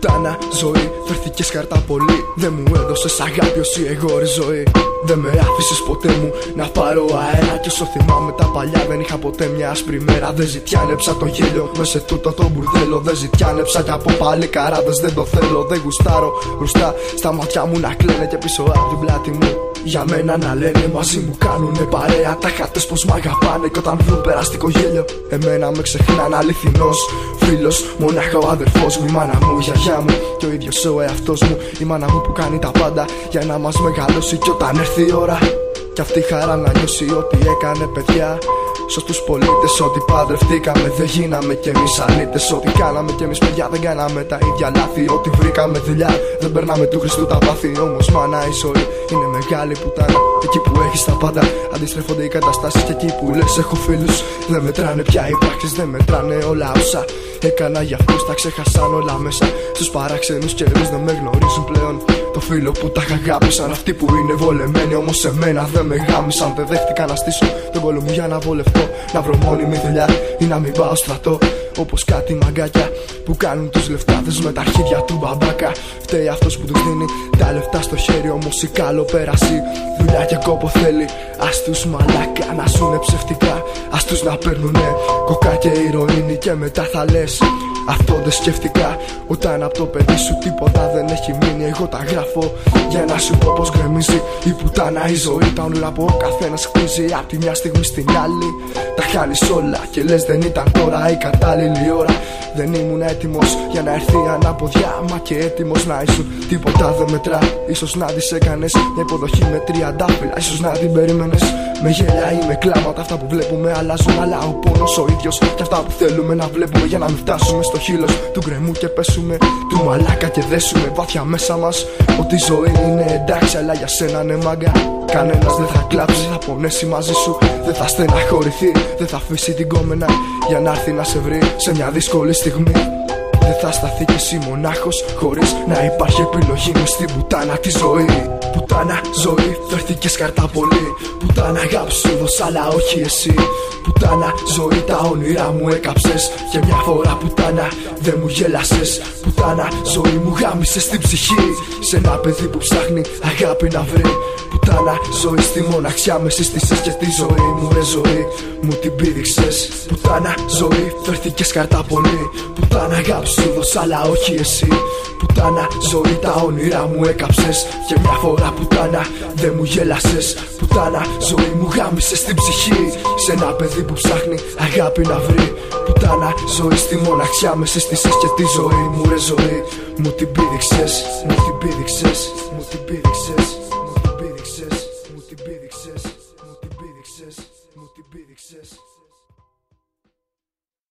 Πουτάνα ζωή, φέρθηκε καρτά πολύ. Δεν μου έδωσες αγάπη όσοι εγώ ζωή. Δεν με άφησες ποτέ μου να πάρω αέρα. Και όσο θυμάμαι τα παλιά, δεν είχα ποτέ μια άσπρη μέρα. Δεν ζητιάνεψα το γέλιο με σε τούτο το μπουρδέλο. Δεν ζητιάνεψα κι από πάλι καράδες. Δεν το θέλω, δεν γουστάρω μπροστά στα μάτια μου να κλαίνε και πίσω από την πλάτη μου. Για μένα να λένε μαζί μου κάνουνε παρέα Τα χάτες πως μ' αγαπάνε κι όταν βρουν περαστικό γέλιο Εμένα με ξεχνάνε αληθινός φίλος Μονάχα ο αδερφός μου, η μάνα μου, η γιαγιά μου Και ο ίδιος ο εαυτός μου, η μάνα μου που κάνει τα πάντα Για να μας μεγαλώσει κι όταν έρθει η ώρα Κι αυτή η χαρά να νιώσει ότι έκανε παιδιά Σωστού πολίτες, ότι παντρευτήκαμε. Δεν γίναμε κι εμείς αλήτες. Ό,τι κάναμε κι εμείς παιδιά δεν κάναμε τα ίδια λάθη. Ότι βρήκαμε δουλειά δεν περνάμε του Χριστού τα πάθη. Όμως μάνα η ζωή είναι μεγάλη πουτάνα. Εκεί που έχεις τα πάντα αντιστρέφονται οι καταστάσεις. Και εκεί που λες έχω φίλους δεν μετράνε πια οι πράξεις. Δεν μετράνε όλα όσα έκανα για αυτού. Τα ξέχασαν όλα μέσα στου παράξενους καιρούς. Δεν με γνωρίζουν πλέον. Το φίλο που τα αγάπησαν αυτοί που είναι βολεμένοι. Όμως σε μένα δεν με γάμισαν. Δεν δέχτηκα να στήσω τον κόλλο μου για να βολευτώ. Να βρω μόνιμη δουλειά ή να μην πάω στρατό. Όπως κάτι μαγκάκια που κάνουν τους λεφτάδες με τα αρχίδια του μπαμπάκα. Φταίει αυτός που τους δίνει τα λεφτά στο χέρι. Όμως η καλό πέραση δουλειά και κόπο θέλει. Α τους μαλάκα να σουνε ψευτικά. Α τους να παίρνουνε κοκά και ηρωίνη και μετά θα λες. Αυτό δεν σκέφτηκα Όταν από το παιδί σου τίποτα δεν έχει μείνει Εγώ τα γράφω. Για να σου πω πως γκρεμίζει Η πουτάνα η ζωή Τα όνειρα που ο καθένας χτίζει. Απ' τη μια στιγμή στην άλλη Τα χάνεις όλα και λες δεν ήταν τώρα η κατάλληλη ώρα. Δεν ήμουν έτοιμος για να έρθει ανάποδιά Μα και έτοιμος να ήσουν. Τίποτα δεν μετρά Ίσως να τις έκανες μια υποδοχή με τριαντάφυλλα Ίσως να την περίμενες με γέλια ή με κλάματα Αυτά που βλέπουμε αλλάζουν αλλά ο πόνος ο ίδιος. Και αυτά που θέλουμε να βλέπουμε για να μην φτάσουμε στο χείλος. Του γκρεμού και πέσουμε του μαλάκα και δέσουμε βάθια μέσα μας. Ότι η ζωή είναι εντάξει αλλά για σένα είναι μάγκα. Κανένας δεν θα κλάψει, θα πονέσει μαζί σου. Δεν θα στεναχωρηθεί, δεν θα αφήσει την κόμενα Για να έρθει να σε βρει σε μια δύσκολη στιγμή δεν θα σταθεί κι εσύ μονάχος Χωρίς να υπάρχει επιλογή με στην πουτάνα τη ζωή. Πουτάνα ζωή φέρθηκες καρτά πολύ. Πουτάνα αγάπη σου δώσα αλλά όχι εσύ. Πουτάνα ζωή τα όνειρά μου έκαψες. Και μια φορά πουτάνα δεν μου γέλασες. Πουτάνα ζωή μου γάμισες στην ψυχή. Σε ένα παιδί που ψάχνει αγάπη να βρει Πουτάνα ζωή στη μοναξιά με συστήσες και τη ζωή μου ρε ζωή Μου την πήδηξες. Πουτάνα ζωή φέρθηκες καρτά πολύ. Πουτάνα αγάπη σου δώσα αλλά όχι εσύ. Πουτάνα ζωή τα όνειρά μου έκαψες. Και μια φορά πουτάνα δεν μου γέλασες. Πουτάνα ζωή μου γάμισες στην ψυχή. Σε ένα παιδί που ψάχνει αγάπη να βρει. Πουτάνα ζωή στη μοναξιά με συστήσεις και τη ζωή μου ρε ζωή Μου την πήδηξες, μου την πήδηξες, μου την πήδηξες Μου